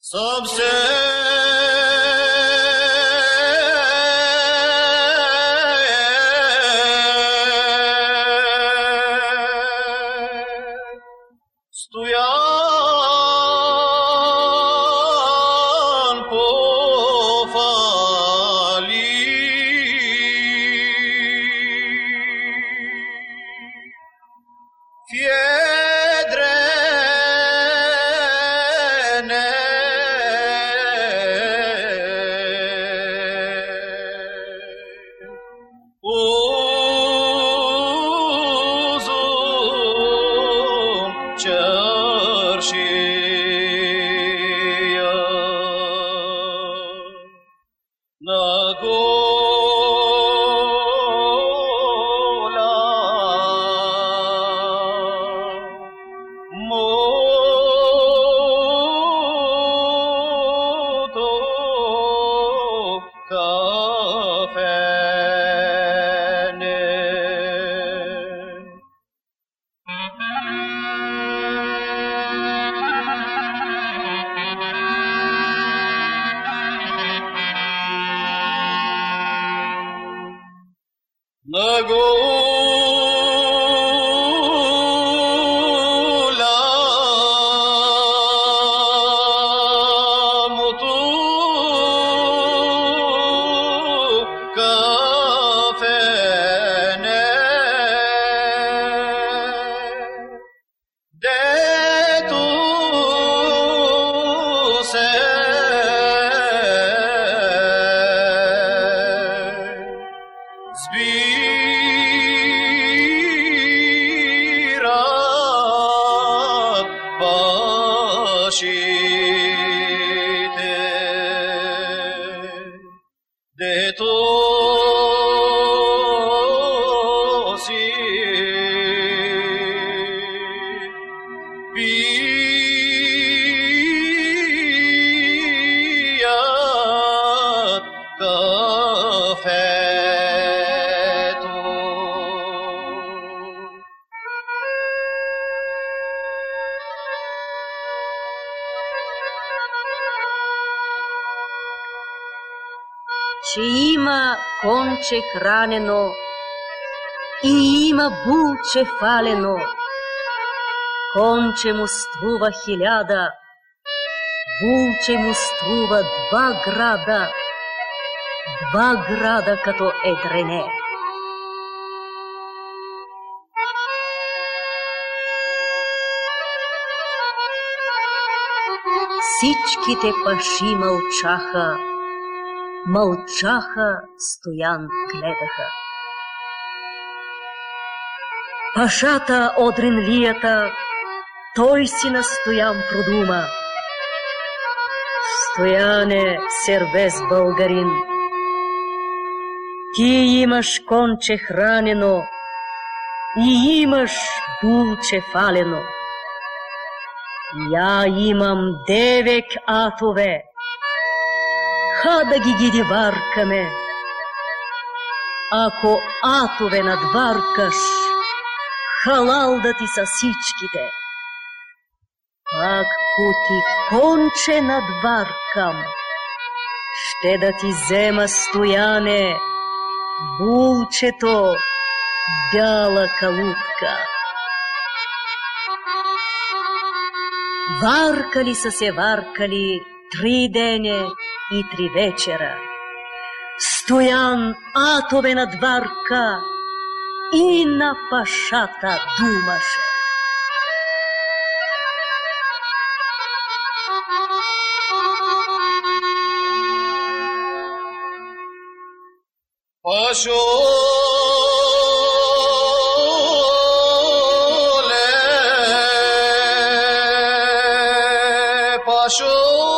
Сам се cer și На して出と че има конче хранено и има булче фалено. Конче му струва хиляда, булче му струва два града, два града като едрене. Всичките паши мълчаха, мълчаха, стоян гледаха. Пашата от ренлията, той си настоян продума. Стояне, сервез българин, ти имаш конче хранено и имаш булче фалено. Я имам девек атове, ха да ги ги варкаме. Ако атове надваркаш, халал да ти са всичките. Пак пути конче надваркам, ще да ти взема стояне, булчето, бяла калутка. Варкали са се варкали три дене и три вечера. Стоян атове надварка и на пашата думаше. Пашоле, пашо,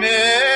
Miss